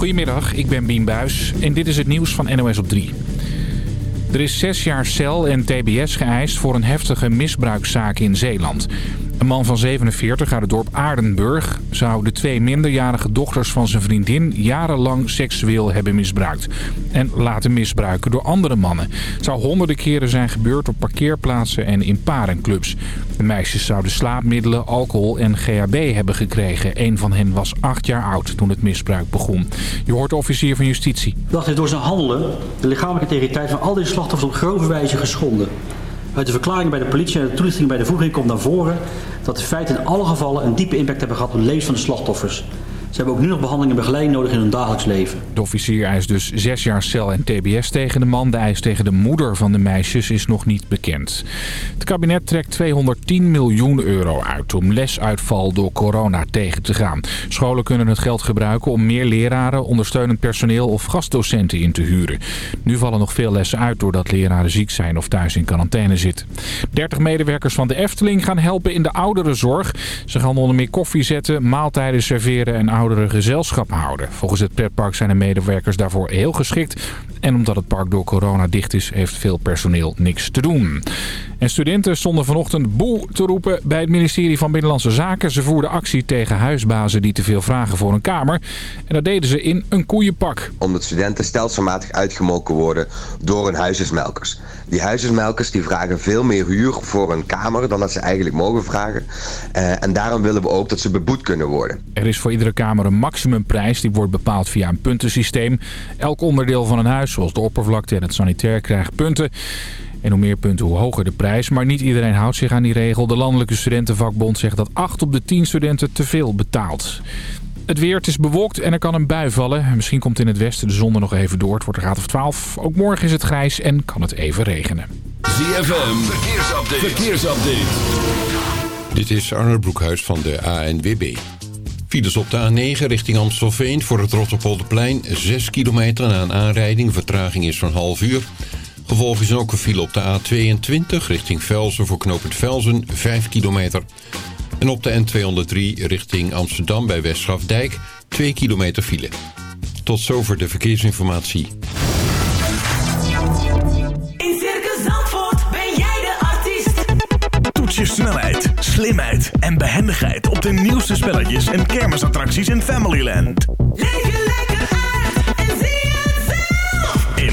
Goedemiddag, ik ben Bien Buis en dit is het nieuws van NOS op 3. Er is zes jaar cel en tbs geëist voor een heftige misbruikzaak in Zeeland. Een man van 47 uit het dorp Aardenburg zou de twee minderjarige dochters van zijn vriendin jarenlang seksueel hebben misbruikt. En laten misbruiken door andere mannen. Het zou honderden keren zijn gebeurd op parkeerplaatsen en in parenclubs. De meisjes zouden slaapmiddelen, alcohol en GHB hebben gekregen. Een van hen was acht jaar oud toen het misbruik begon. Je hoort de officier van justitie. Dat hij door zijn handelen de lichamelijke integriteit van al deze slachtoffers op grove wijze geschonden. Uit de verklaringen bij de politie en de toelichting bij de voeging komt naar voren dat de feiten in alle gevallen een diepe impact hebben gehad op het leven van de slachtoffers. Ze hebben ook nu nog behandeling en begeleiding nodig in hun dagelijks leven. De officier eist dus zes jaar cel en tbs tegen de man. De eis tegen de moeder van de meisjes is nog niet bekend. Het kabinet trekt 210 miljoen euro uit om lesuitval door corona tegen te gaan. Scholen kunnen het geld gebruiken om meer leraren, ondersteunend personeel of gastdocenten in te huren. Nu vallen nog veel lessen uit doordat leraren ziek zijn of thuis in quarantaine zitten. 30 medewerkers van de Efteling gaan helpen in de ouderenzorg. Ze gaan onder meer koffie zetten, maaltijden serveren en ouderen gezelschap houden. Volgens het pretpark zijn de medewerkers daarvoor heel geschikt. En omdat het park door corona dicht is, heeft veel personeel niks te doen. En studenten stonden vanochtend boel te roepen bij het ministerie van Binnenlandse Zaken. Ze voerden actie tegen huisbazen die te veel vragen voor een kamer. En dat deden ze in een koeienpak. Omdat studenten stelselmatig uitgemoken worden door hun huisjesmelkers. Die huisjesmelkers die vragen veel meer huur voor een kamer dan dat ze eigenlijk mogen vragen. Uh, en daarom willen we ook dat ze beboet kunnen worden. Er is voor iedere kamer een maximumprijs. Die wordt bepaald via een puntensysteem. Elk onderdeel van een huis, zoals de oppervlakte en het sanitair, krijgt punten. En hoe meer punten, hoe hoger de prijs. Maar niet iedereen houdt zich aan die regel. De Landelijke Studentenvakbond zegt dat 8 op de 10 studenten te veel betaalt. Het weer, het is bewolkt en er kan een bui vallen. Misschien komt in het westen de zon er nog even door. Het wordt een graad of 12. Ook morgen is het grijs en kan het even regenen. ZFM, verkeersupdate. verkeersupdate. Dit is Arnold Broekhuis van de ANWB. Files op de A9 richting Amstelveen voor het Rotterpolderplein. 6 kilometer na een aanrijding. Vertraging is van half uur. Gevolg is ook een file op de A22 richting Velzen voor knooppunt Velzen, 5 kilometer. En op de N203 richting Amsterdam bij Westgrafdijk, 2 kilometer file. Tot zover de verkeersinformatie. In Circus Zandvoort ben jij de artiest. Toets je snelheid, slimheid en behendigheid op de nieuwste spelletjes en kermisattracties in Familyland. Leef lekker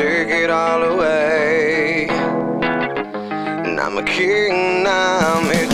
Take it all away. And I'm a king, now I'm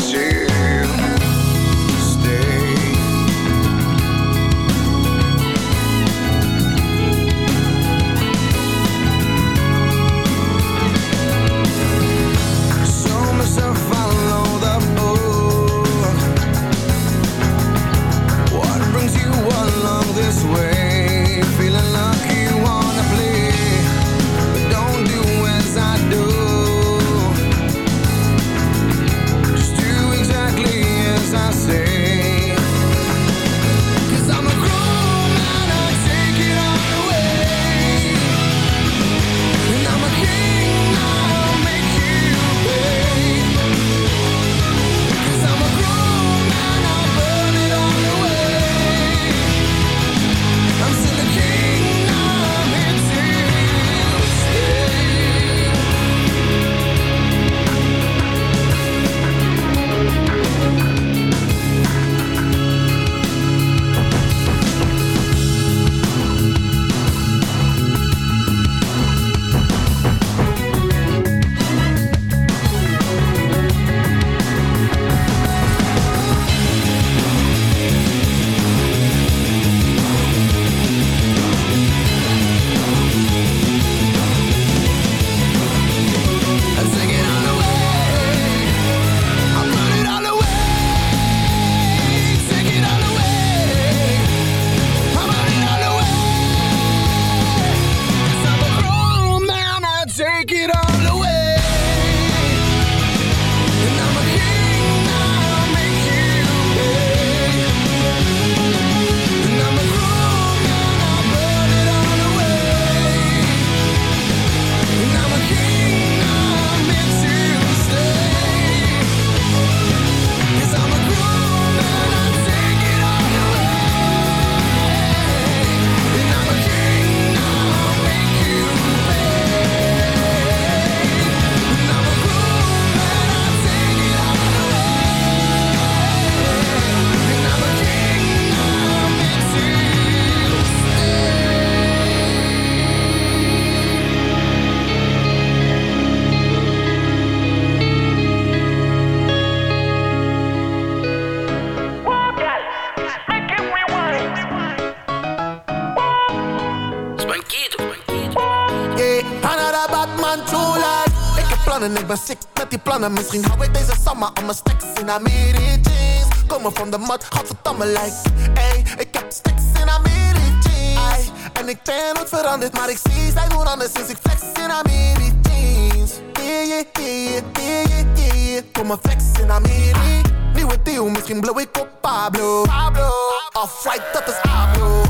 Misschien hou ik deze summer aan mijn stacks in Amiri jeans Komen van de mat, gadverdamme like Ey, ik heb stacks in Amiri jeans En ik ben nooit veranderd, maar ik zie zij doen anders sinds ik flex in Amiri jeans Yeah, yeah, yeah, yeah, yeah, yeah Kom maar flex in Amiri Nieuwe deal, misschien blow ik op Pablo. Pablo. Off-white, dat is Pablo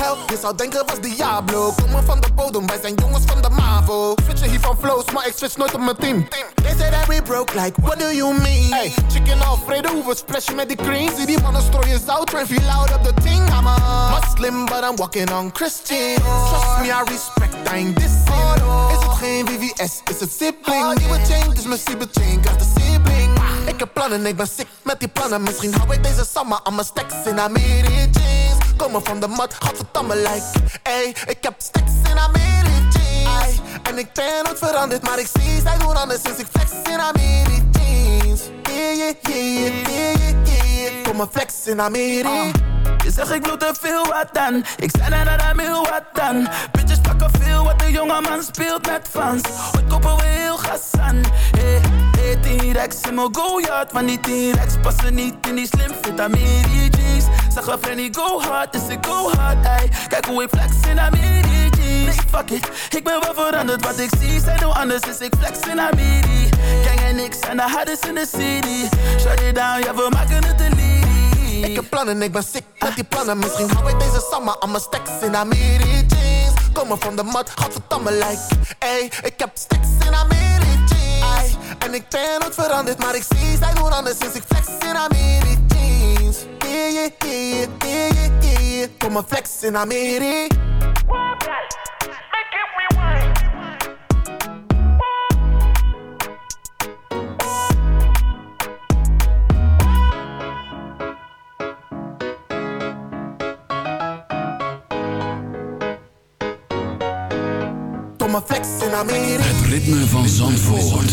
Hell, je zou denken was Diablo. Komen van de bodem, wij zijn jongens van de MAVO. Switchen hier van flows, maar ik switch nooit op mijn team. They say that we broke, like what do you mean? Hey, chicken Alfredo, we splashen met die cream Zie die mannen strooien zout, train feel out op de ting I'm a Muslim, but I'm walking on Christian. Trust me, I respect, I ain't dissing. Is het geen VVS, is het sibling? Nieuwe chain, dus mijn chain krijgt de sibling. Ik heb plannen, ik ben sick met die plannen. Misschien hou ik deze summer aan mijn stacks in Amiri jeans Komen van de mat, gadverdamme like Ey, ik heb stacks in Ay, En ik ben nooit veranderd, maar ik zie zij doen anders Sinds ik flex in Amiri jeans Yeah, yeah, yeah, yeah, yeah, Kom maar flex in Amiri Je zegt ik bloed te veel, wat dan? Ik zei dat hij wil, wat dan? Bitches pakken veel, wat de jonge man speelt met fans. Ooit kopen we heel gas aan Hey, hey, T-Rex in mijn go-yard Van die T-Rex passen niet in die slim fit Amiri Zeg een Frenny go hard, dus ik go hard ey. Kijk hoe ik flex in Amiri jeans Nee, fuck it, ik ben wel veranderd Wat ik zie zijn hoe anders, dus ik flex in Amiri Gang en ik zijn de hardest in de city. Shut it down, ja we maken het elite Ik heb plannen, ik ben sick met die plannen. Misschien hou ik deze summer aan mijn stacks in Amiri jeans Komen van de mat, gadverdamme like Ey, ik heb stacks in jeans En ik ben nooit veranderd, maar ik zie zij doen anders Sinds ik flex in Amiri jeans Yeah, yeah, yeah, yeah, yeah, yeah Kom maar flex in Amiri Flex Het ritme van Zandvoort.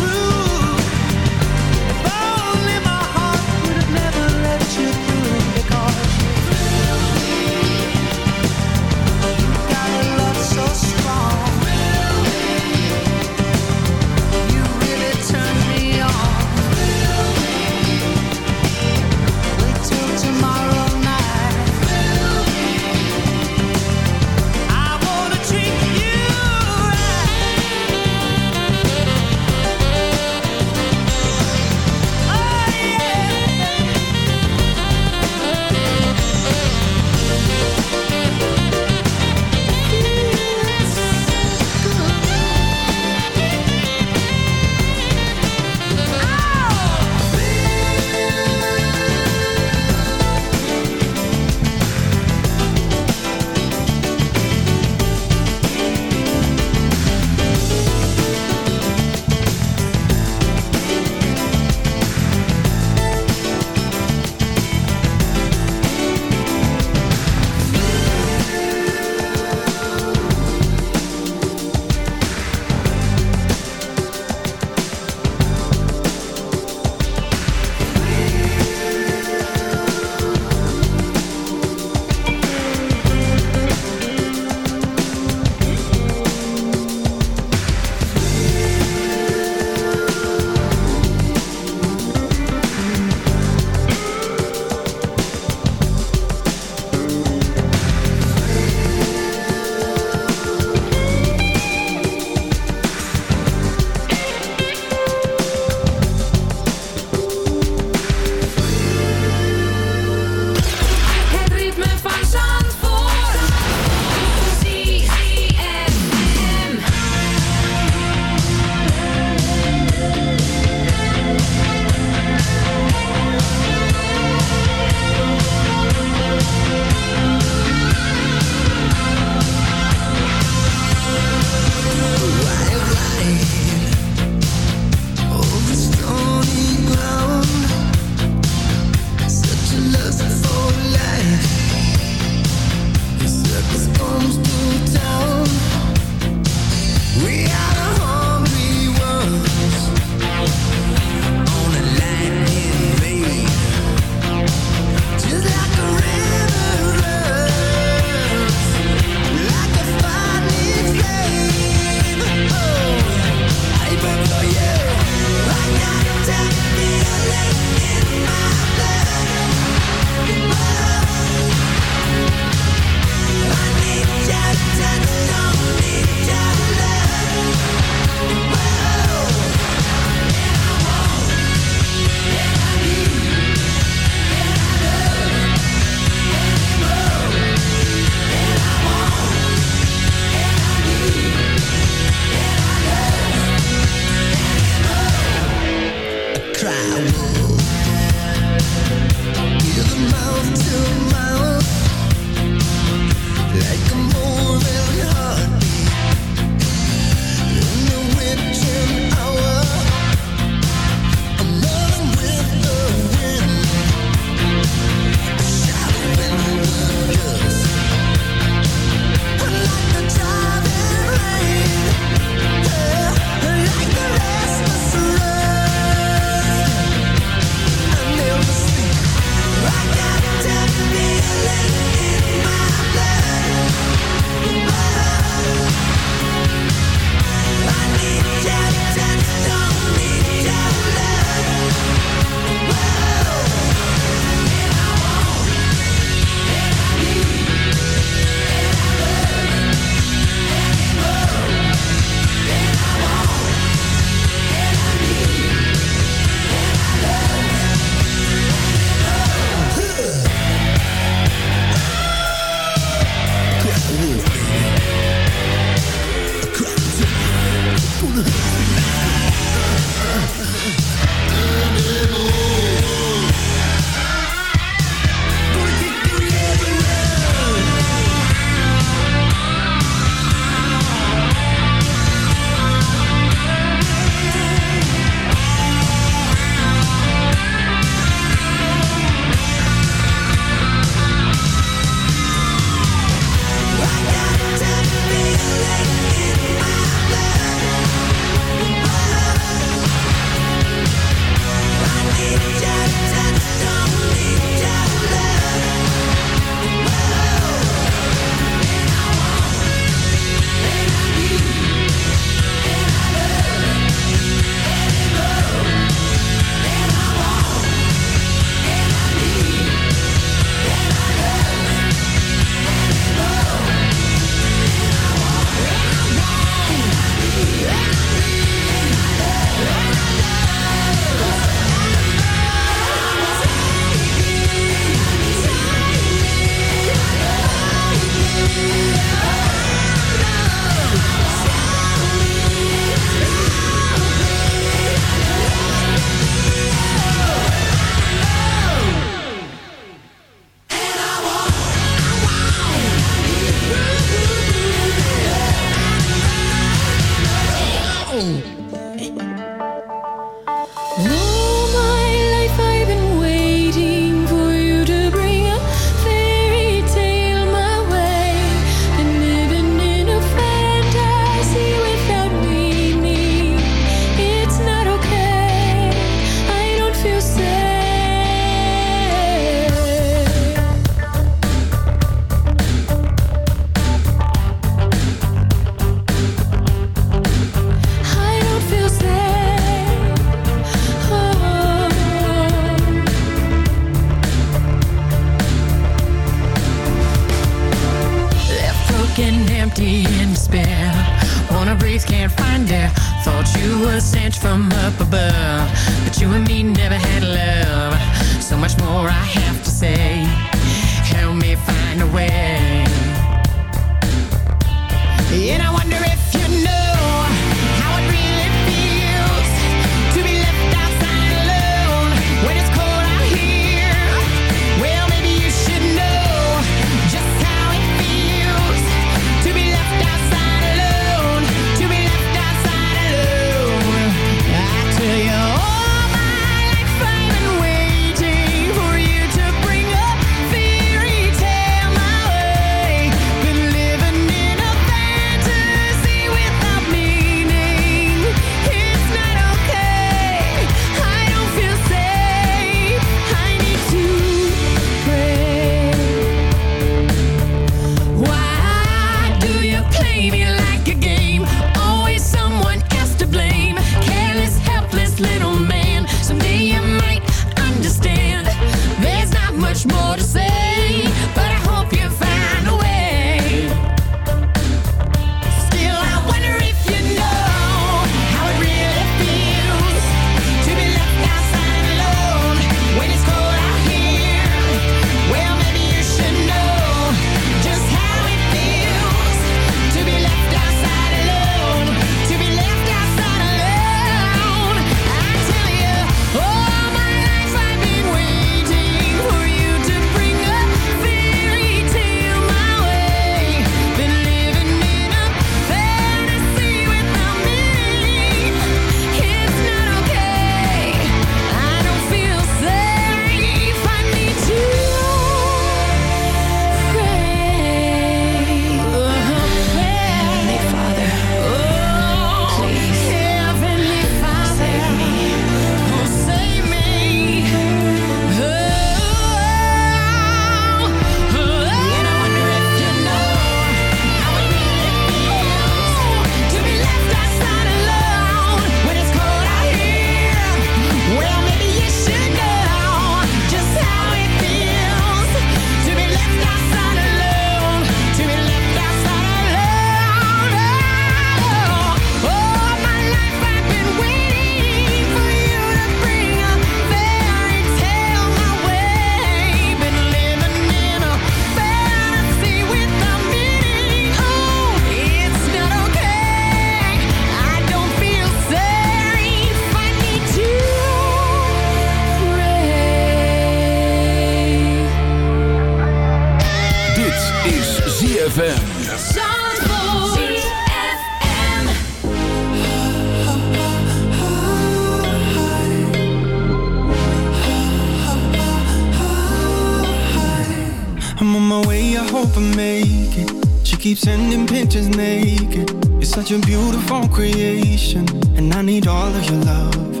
creation, and I need all of your love.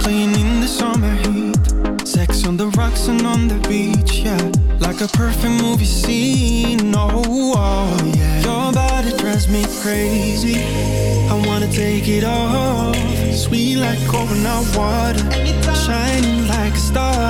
Playing in the summer heat, sex on the rocks and on the beach, yeah. Like a perfect movie scene, oh, oh yeah. Your body drives me crazy. I wanna take it off, sweet like coconut water, shining like a star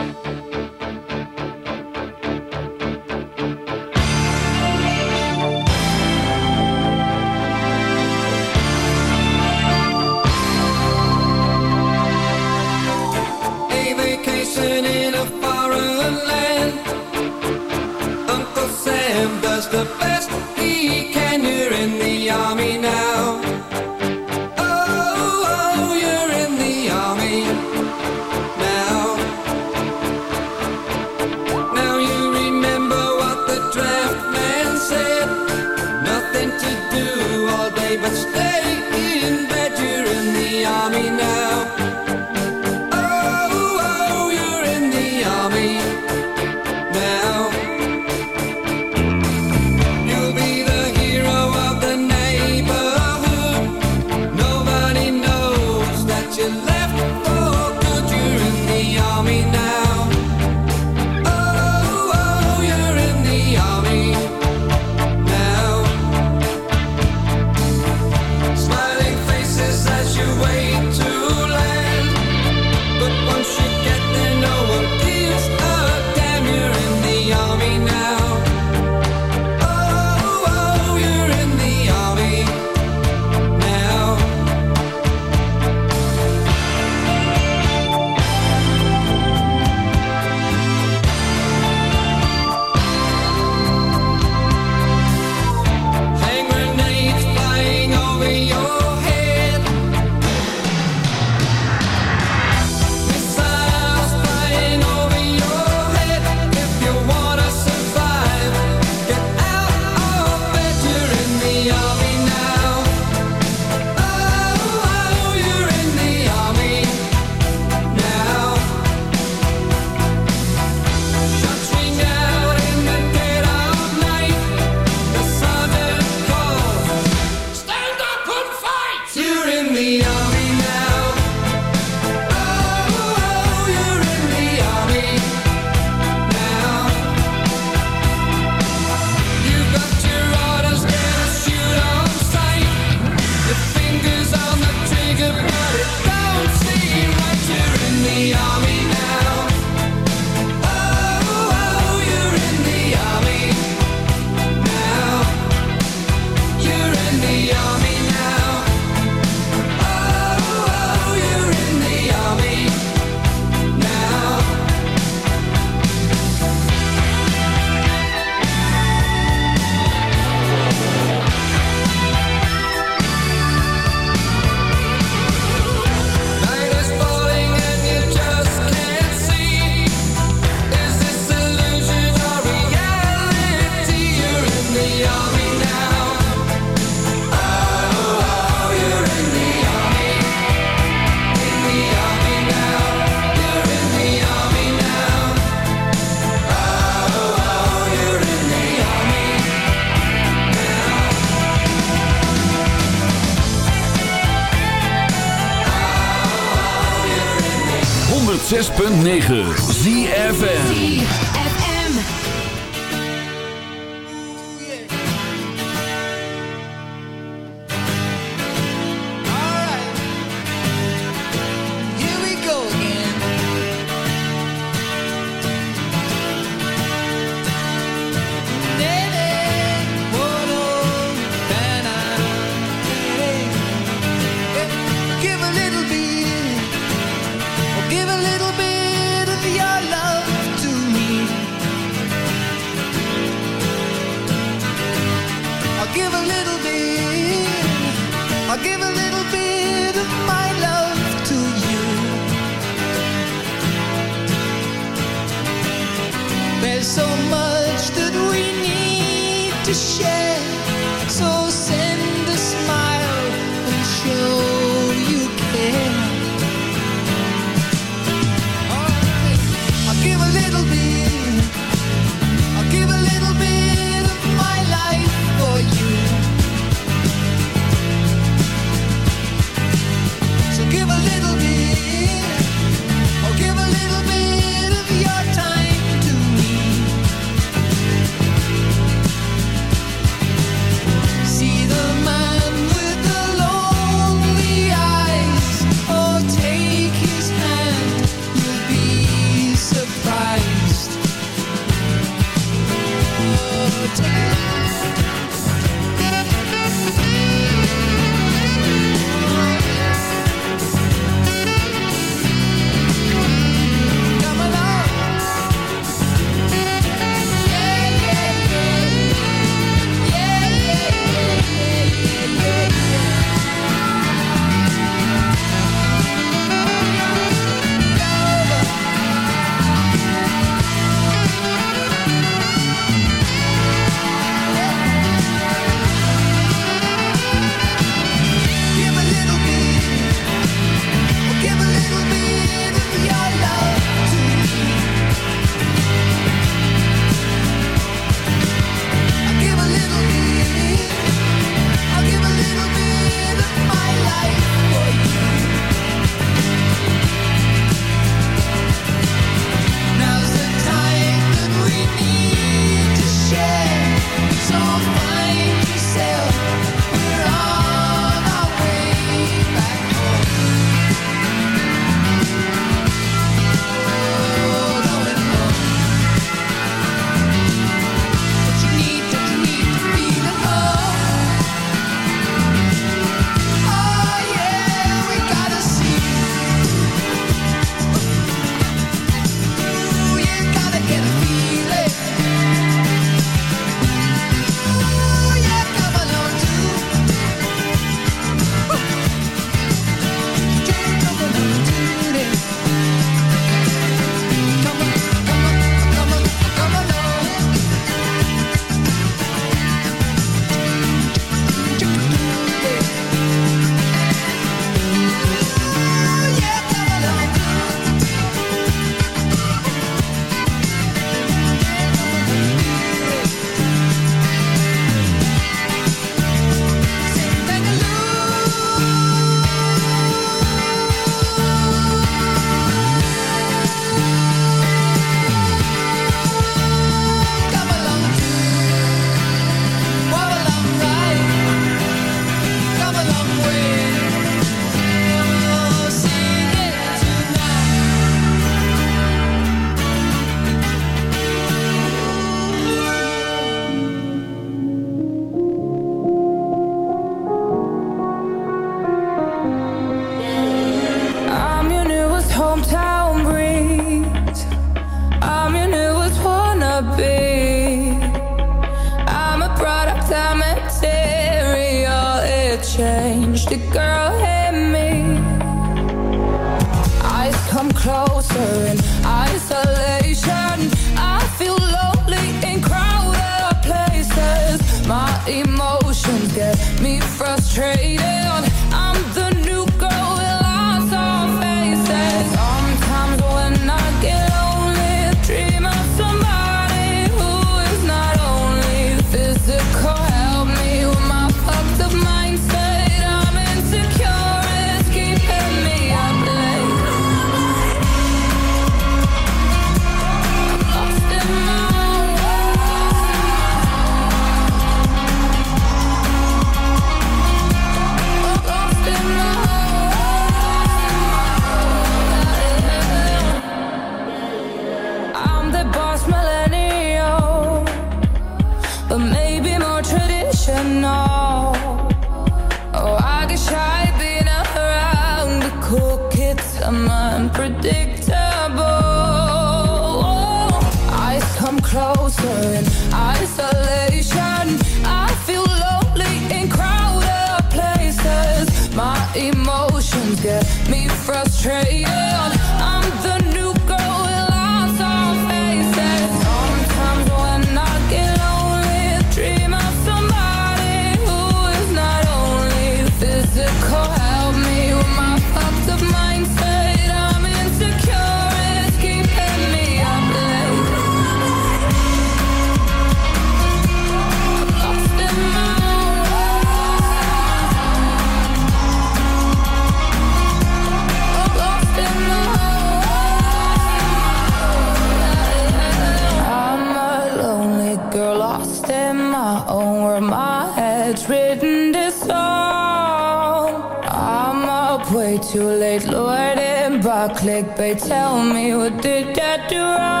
like, but tell me what did I do wrong?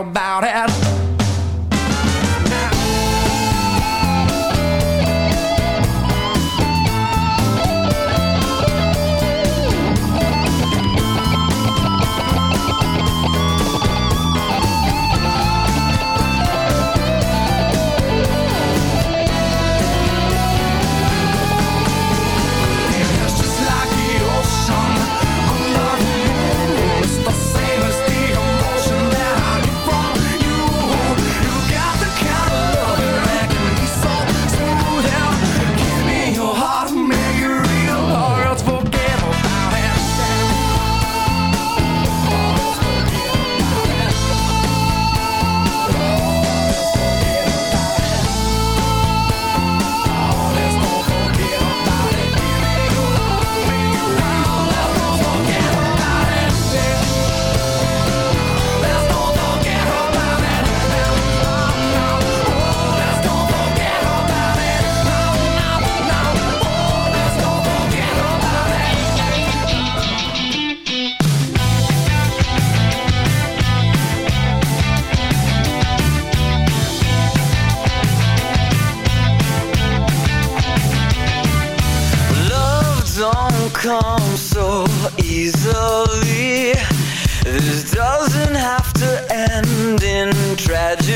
about it.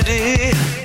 city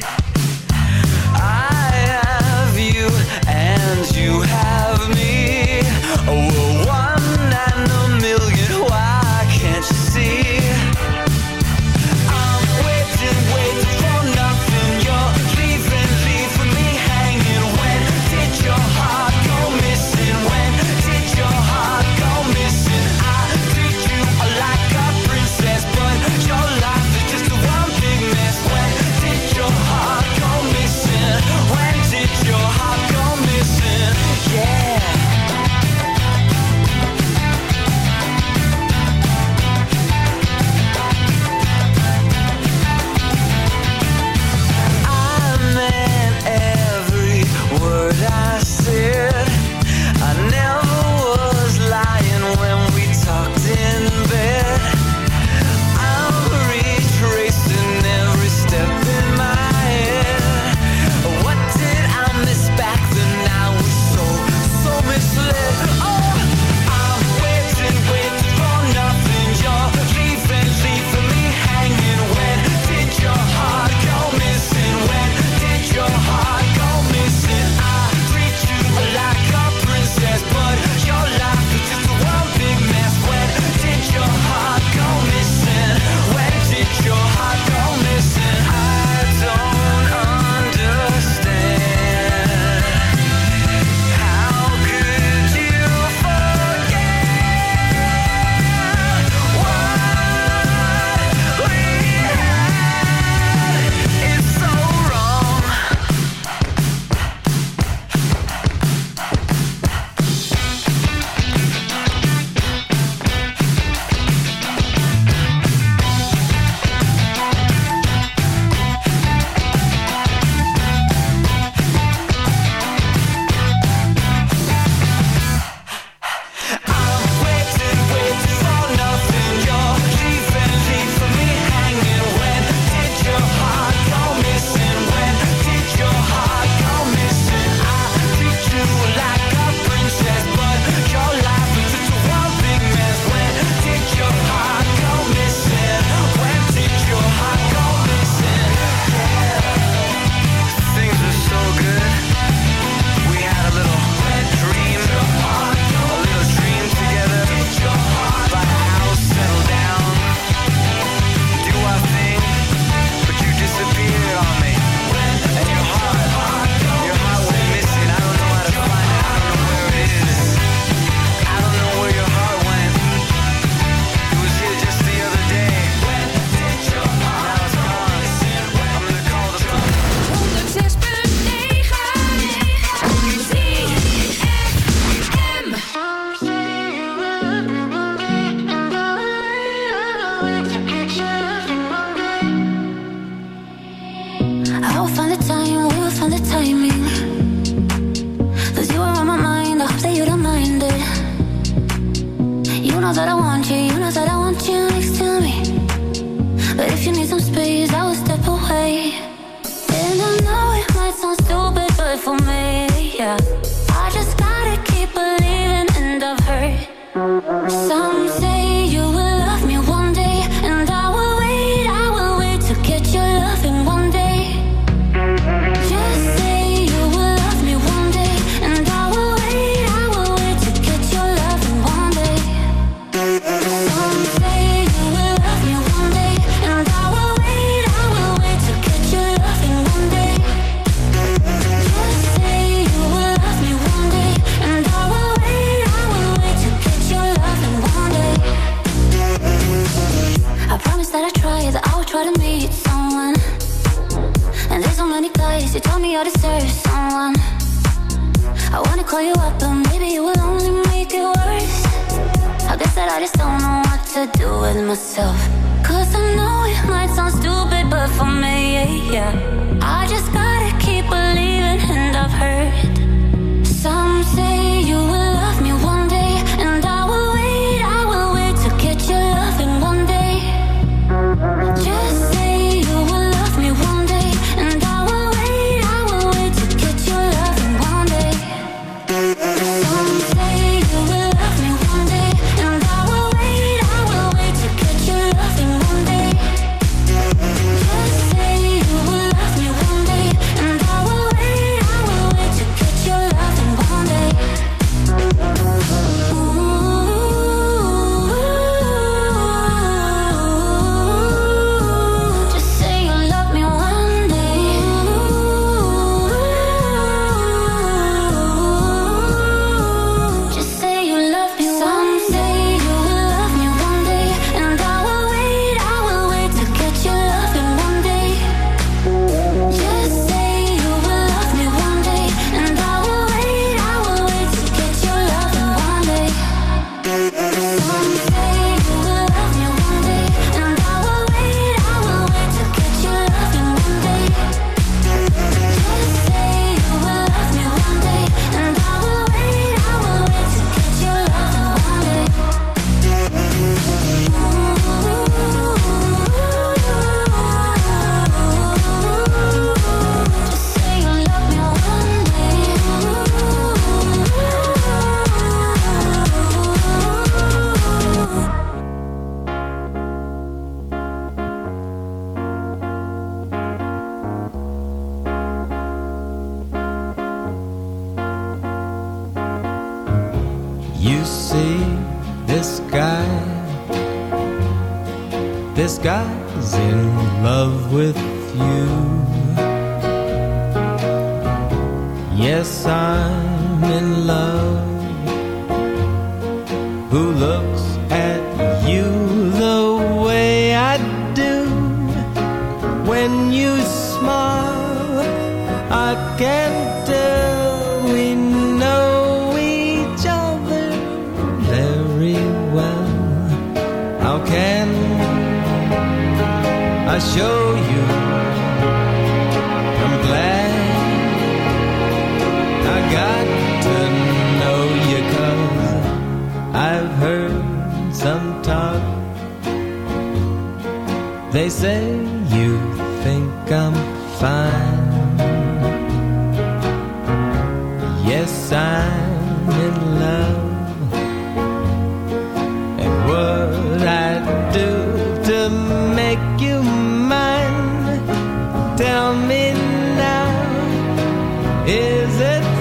Tell me now, is it?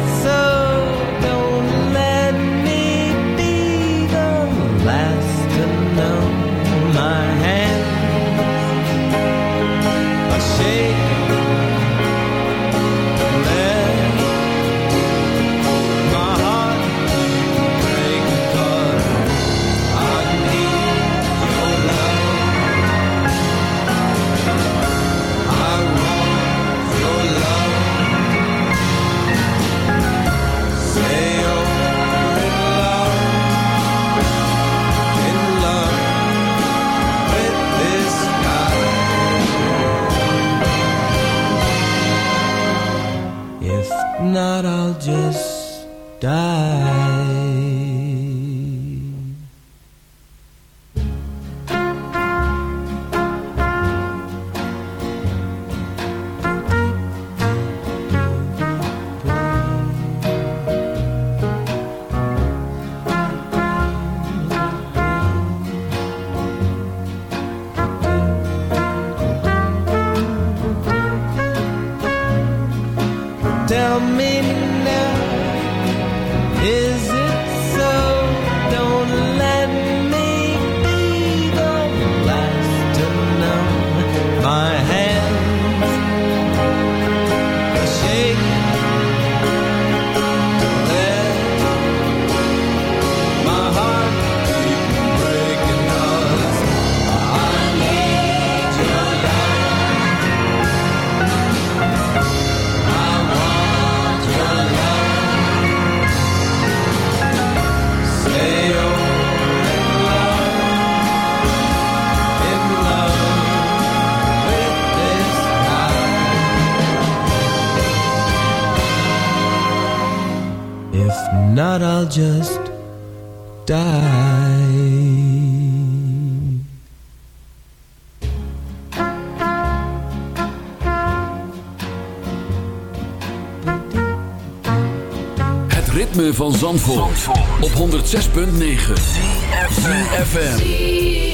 da Op 106.9 ZFM.